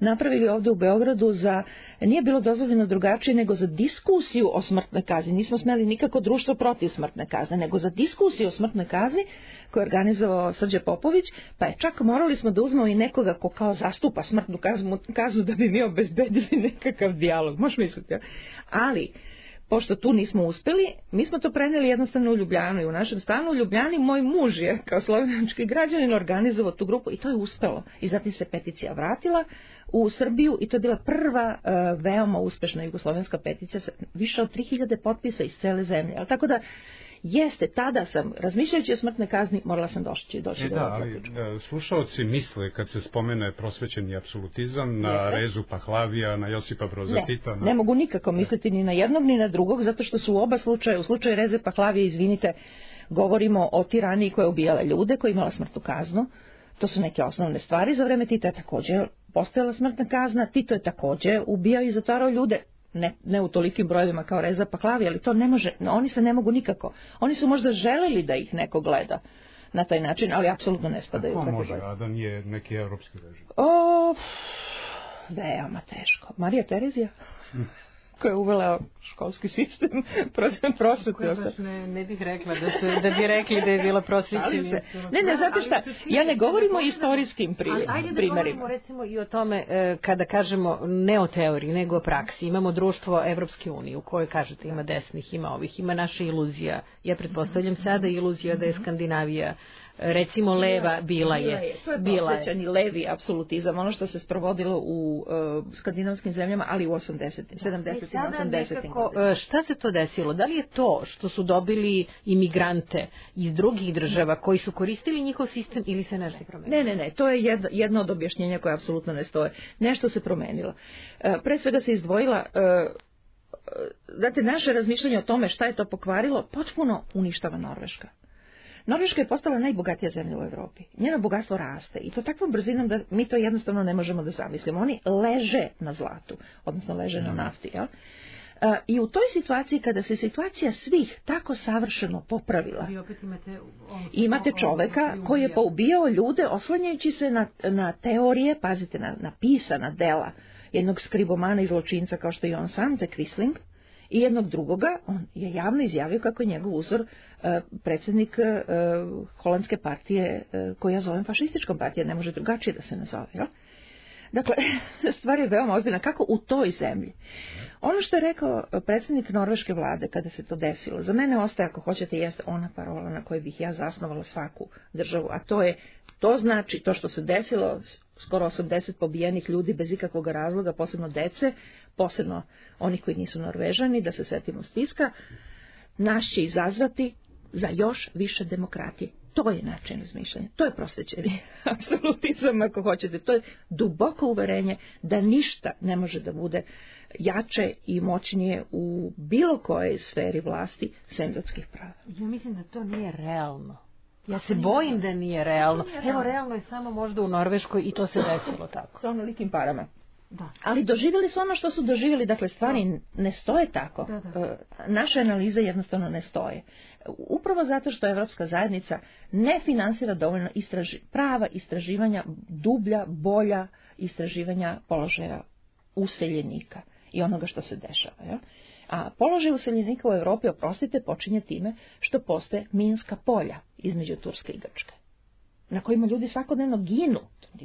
napravili ovde u Beogradu za nije bilo dozvoljeno drugačije nego za diskusiju o smrtnoj kazni. Nismo smeli nikako društvo protiv smrtne kazne, nego za diskusiju o smrtnoj kazni koju je organizovao Srđe Popović, pa je čak morali smo da uzmemo i nekoga ko kao zastupa smrtnu kaznu, kaznu da bi mi obezbedili <laughs> nekakav dijalog. Možeš misliti. Ali, pošto tu nismo uspeli, mi smo to preneli jednostavno u Ljubljanu i u našem stanu u Ljubljani moj muž je kao slovenački građanin organizovao tu grupu i to je uspelo. I zatim se peticija vratila u Srbiju i to je bila prva uh, veoma uspešna jugoslovenska peticija sa više od 3000 potpisa iz cele zemlje. Ali tako da jeste, tada sam, razmišljajući o smrtnoj kazni, morala sam doći, doći E do da, ali e, slušaoci misle kad se spomene prosvećeni apsolutizam na Jeste. Rezu Pahlavija, na Josipa Broza Ne, Tita, na... ne mogu nikako misliti ni na jednog ni na drugog, zato što su u oba slučaja, u slučaju Reze Pahlavije, izvinite, govorimo o tiraniji koja je ubijala ljude, koja je imala smrtnu kaznu. To su neke osnovne stvari. Za vreme Tita je takođe postojala smrtna kazna. Tito je takođe ubijao i zatvarao ljude. Ne, ne u tolikim brojevima kao Reza Pahlavija, ali to ne može, oni se ne mogu nikako. Oni su možda želeli da ih neko gleda na taj način, ali apsolutno ne spadaju u Ko može, a da nije neki evropski režim? O, veoma teško. Marija Terezija, <laughs> koja je uvela školski sistem <laughs> baš ne, ne bih rekla da, su, da bi rekli da je bila prosvećenja. Ne, ne, znate šta, ja ne govorim o istorijskim pri, Ali ajde da primerima. govorimo recimo i o tome e, kada kažemo ne o teoriji nego o praksi. Imamo društvo Evropske unije u kojoj kažete ima desnih, ima ovih, ima naša iluzija. Ja pretpostavljam sada iluzija da je Skandinavija e, recimo leva bila je. To je Bila je. levi apsolutizam, ono što se sprovodilo u uh, skandinavskim zemljama, ali u 80. 70. I i sada 80. nekako, e, šta se to desilo? Da li je to što su dobili imigrante iz drugih država koji su koristili njihov sistem ili se nešto promenilo? Ne, ne, ne, to je jedno, jedno od objašnjenja koje apsolutno ne stoje. Nešto se promenilo. E, pre svega se izdvojila, znate, naše razmišljanje o tome šta je to pokvarilo, potpuno uništava Norveška. Norveška je postala najbogatija zemlja u Evropi. Njeno bogatstvo raste i to takvom brzinom da mi to jednostavno ne možemo da zamislimo. Oni leže na zlatu, odnosno leže na nafti. Jel? E, I u toj situaciji, kada se situacija svih tako savršeno popravila, Vi opet imate... ono- i imate ono- čoveka ono- koji je poubijao ljude oslanjajući se na, na teorije, pazite, na, na pisana dela jednog skribomana i zločinca kao što je on sam, de Quisling, i jednog drugoga, on je javno izjavio kako je njegov uzor e, predsjednik e, holandske partije, e, koju ja zovem fašističkom partije, ne može drugačije da se nazove, jel? Dakle, <laughs> stvar je veoma ozbiljna. Kako u toj zemlji? Ono što je rekao predsjednik norveške vlade kada se to desilo, za mene ostaje, ako hoćete, jeste ona parola na kojoj bih ja zasnovala svaku državu, a to je, to znači, to što se desilo, skoro 80 pobijenih ljudi bez ikakvog razloga, posebno dece, posebno onih koji nisu norvežani, da se setimo spiska, nas će izazvati za još više demokratije. To je način razmišljanja. To je prosvećeni <laughs> apsolutizam, ako hoćete. To je duboko uverenje da ništa ne može da bude jače i moćnije u bilo kojoj sferi vlasti sem ljudskih prava. Ja mislim da to nije realno. Ja se bojim da nije realno. Evo, realno je samo možda u Norveškoj i to se desilo tako. Sa onolikim parama. Da. Ali doživjeli su ono što su doživjeli, dakle stvari ne stoje tako. Da, da. E, Naše analize jednostavno ne stoje. Upravo zato što Evropska zajednica ne finansira dovoljno istraži, prava istraživanja, dublja, bolja istraživanja položaja useljenika i onoga što se dešava. Ja? A položaj useljenika u Europi, oprostite, počinje time što postoje minska polja između Turske i Grčke na kojima ljudi svakodnevno ginu.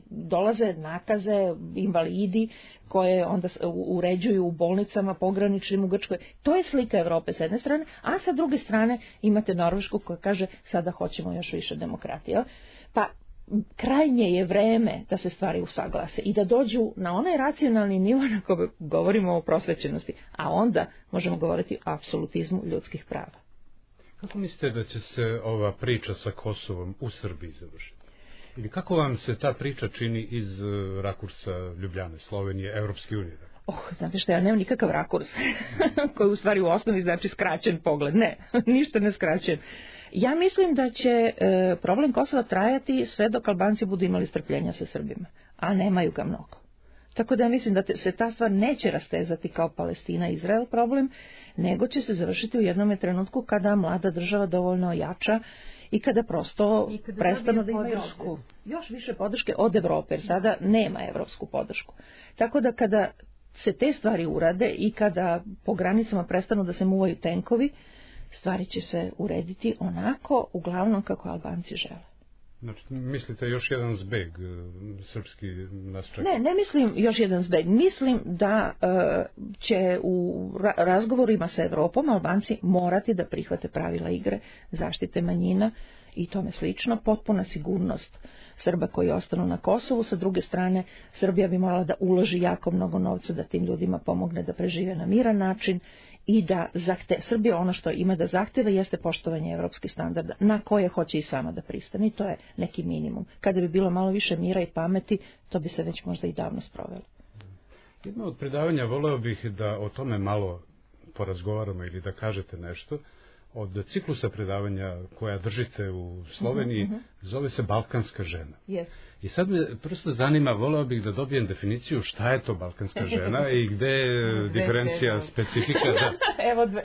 Dolaze nakaze, invalidi koje onda uređuju u bolnicama pograničnim u Grčkoj. To je slika Evrope s jedne strane, a sa druge strane imate Norvešku koja kaže sada hoćemo još više demokratije. Pa krajnje je vreme da se stvari usaglase i da dođu na onaj racionalni nivo na kome govorimo o prosvećenosti, a onda možemo govoriti o apsolutizmu ljudskih prava. Kako mislite da će se ova priča sa Kosovom u Srbiji završiti? Ili kako vam se ta priča čini iz e, rakursa Ljubljane, Slovenije, Evropske unije? Oh, znate što, ja nemam nikakav rakurs, <laughs> koji u stvari u osnovi znači skraćen pogled. Ne, <laughs> ništa ne skraćen. Ja mislim da će e, problem Kosova trajati sve dok Albanci budu imali strpljenja sa Srbima, a nemaju ga mnogo. Tako da ja mislim da te, se ta stvar neće rastezati kao Palestina i Izrael problem, nego će se završiti u jednom trenutku kada mlada država dovoljno ojača i kada prosto I kada prestanu da imaju podršku. Još više podrške od Evrope, jer sada nema evropsku podršku. Tako da kada se te stvari urade i kada po granicama prestanu da se muvaju tenkovi, stvari će se urediti onako, uglavnom kako Albanci žele. Znači, mislite još jedan zbeg e, srpski nas čeka? Ne, ne mislim još jedan zbeg. Mislim da e, će u ra- razgovorima sa Evropom Albanci morati da prihvate pravila igre zaštite manjina i tome slično. Potpuna sigurnost Srba koji ostanu na Kosovu. Sa druge strane, Srbija bi morala da uloži jako mnogo novca da tim ljudima pomogne da prežive na miran način i da zahte, Srbija ono što ima da zahteva jeste poštovanje evropskih standarda na koje hoće i sama da pristane i to je neki minimum. Kada bi bilo malo više mira i pameti, to bi se već možda i davno sprovelo. Jedno od predavanja voleo bih da o tome malo porazgovaramo ili da kažete nešto od ciklusa predavanja koja držite u Sloveniji, uh -huh, uh -huh. Zove se Balkanska žena. Yes. I sad me prosto zanima, voleo bih da dobijem definiciju šta je to balkanska žena i gde je <laughs> diferencija specifika da, <laughs> Evo dve.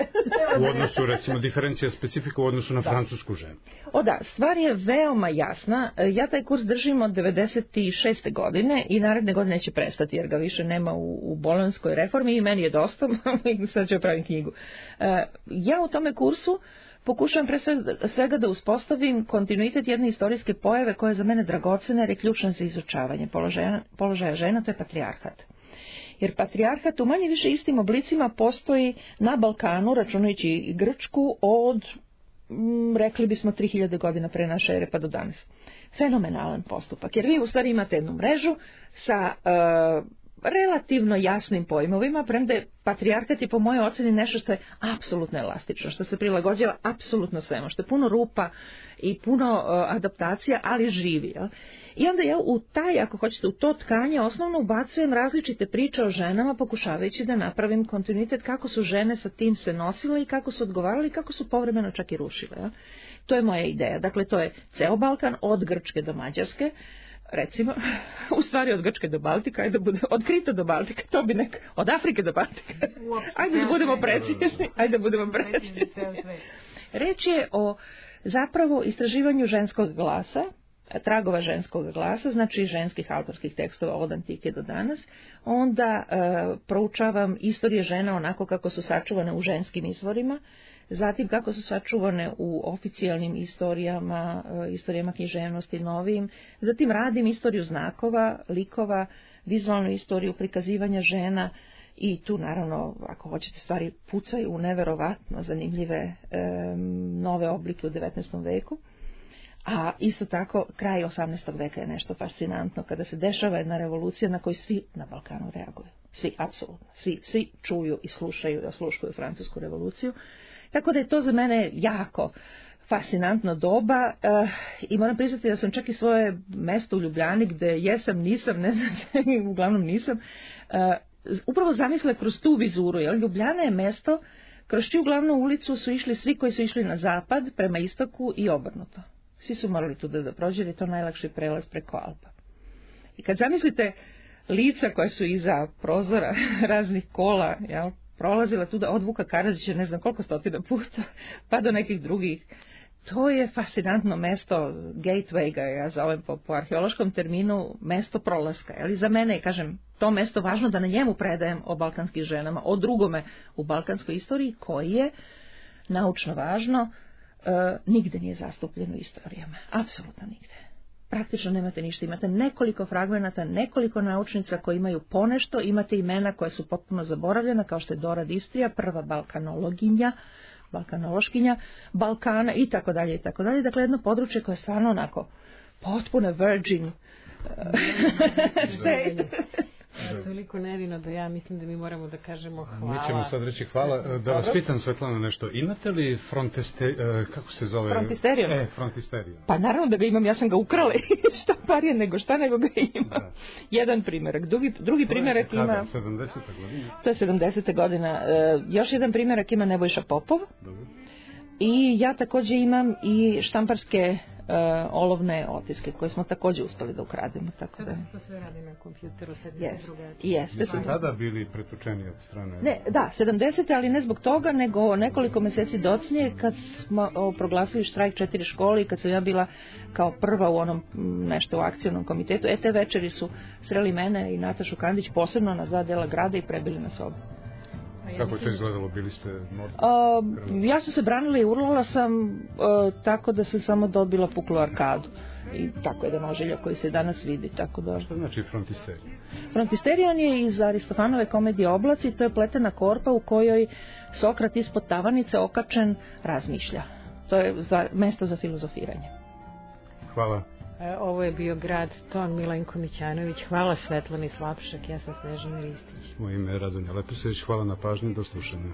u odnosu, recimo, diferencija specifika u odnosu na da. francusku ženu. O da, stvar je veoma jasna. Ja taj kurs držim od 96. godine i naredne godine će prestati jer ga više nema u, u bolonskoj reformi i meni je dosta, <laughs> sad ću pravim knjigu. E, ja u tome kursu pokušavam pre svega da uspostavim kontinuitet jedne istorijske pojave koja je za mene dragocena jer je ključna za izučavanje položaja, položaja žena, to je patrijarhat. Jer patrijarhat u manje više istim oblicima postoji na Balkanu, računajući i Grčku, od, m, rekli bismo, 3000 godina pre naše ere pa do danas. Fenomenalan postupak, jer vi u stvari imate jednu mrežu sa uh, relativno jasnim pojmovima, premda je patrijarkat je po mojoj oceni nešto što je apsolutno elastično, što se prilagođava apsolutno svemu, što je puno rupa i puno uh, adaptacija, ali živi. Jel? I onda ja u taj, ako hoćete, u to tkanje osnovno ubacujem različite priče o ženama, pokušavajući da napravim kontinuitet kako su žene sa tim se nosile i kako su odgovarali i kako su povremeno čak i rušile. Jel? To je moja ideja. Dakle, to je ceo Balkan, od Grčke do Mađarske, recimo, u stvari od Grčke do Baltika, ajde da bude od Krita do Baltika, to bi nek, od Afrike do Baltika. Ajde da budemo precizni, ajde da budemo precizni. Reč je o zapravo istraživanju ženskog glasa, tragova ženskog glasa, znači ženskih autorskih tekstova od antike do danas, onda e, proučavam istorije žena onako kako su sačuvane u ženskim izvorima, zatim kako su sačuvane u oficijalnim istorijama, e, istorijama književnosti novim, zatim radim istoriju znakova, likova, vizualnu istoriju prikazivanja žena i tu naravno, ako hoćete, stvari pucaju u neverovatno zanimljive e, nove oblike u 19. veku. A isto tako, kraj 18. veka je nešto fascinantno kada se dešava jedna revolucija na koju svi na Balkanu reaguju. Svi, apsolutno. Svi, svi čuju i slušaju i osluškuju francusku revoluciju. Tako da je to za mene jako fascinantno doba uh, i moram priznati da sam čak i svoje mesto u Ljubljani gde jesam, nisam, ne znam, <laughs> uglavnom nisam, uh, upravo zamisle kroz tu vizuru, jer Ljubljana je mesto kroz čiju glavnu ulicu su išli svi koji su išli na zapad, prema istoku i obrnuto. Svi su morali tu da, da prođe, je to najlakši prelaz preko Alpa. I kad zamislite lica koja su iza prozora <laughs> raznih kola, jel, prolazila tuda od Vuka Karadžića ne znam koliko stotina puta, <laughs> pa do nekih drugih. To je fascinantno mesto, gateway ga ja zovem po, po arheološkom terminu, mesto prolaska. Ali za mene je, kažem, to mesto važno da na njemu predajem o balkanskim ženama, o drugome u balkanskoj istoriji, koji je naučno važno, e, nigde nije zastupljen u istorijama. Apsolutno nigde praktično nemate ništa. Imate nekoliko fragmenata, nekoliko naučnica koji imaju ponešto, imate imena koja su potpuno zaboravljena, kao što je Dora Distrija, prva balkanologinja, balkanološkinja, Balkana i tako dalje i tako dalje. Dakle, jedno područje koje je stvarno onako potpuno virgin <laughs> state. Da. Toliko nevino da ja mislim da mi moramo da kažemo hvala. Mi ćemo sad reći hvala. Da vas pitam Svetlana nešto. Imate li fronteste, e, kako se zove? Frontisterion. E, frontisterion. Pa naravno da ga imam, ja sam ga ukrala <laughs> šta parije nego šta nego ga ima. Da. Jedan primjerak. Drugi, drugi primjerak ima... Kada? 70. godina? To je 70. godina. E, još jedan primjerak ima Nebojša Popov. Dobro. I ja takođe imam i štamparske uh, olovne otiske koje smo takođe uspeli da ukrademo. Tako da... To sve radi na kompjuteru, sad yes. drugačije. Jeste. Jeste tada bili pretučeni od strane? Ne, da, 70. ali ne zbog toga, nego nekoliko meseci docnije kad smo o, proglasili štrajk četiri škole i kad sam ja bila kao prva u onom nešto u akcijnom komitetu, e te večeri su sreli mene i Natašu Kandić posebno na dva dela grada i prebili na sobu. Kako je to izgledalo? Bili ste? Uh, ja sam se branila i urlala sam uh, tako da sam samo dobila puklu arkadu. I tako je da nožilja koji se danas vidi. Tako da... Što znači? Frontisterion je iz Aristofanove komedije Oblaci, to je pletena korpa u kojoj Sokrat ispod tavanice okačen razmišlja. To je za, mesto za filozofiranje. Hvala. E, ovo je bio grad Ton Milenko Mićanović. Hvala Svetlani Slapšak, ja sam Snežana Ristić. Moje ime je Radonja Lepisević, hvala na pažnji, do slušanja.